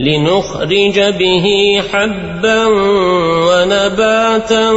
لنخرج به حبا ونباتا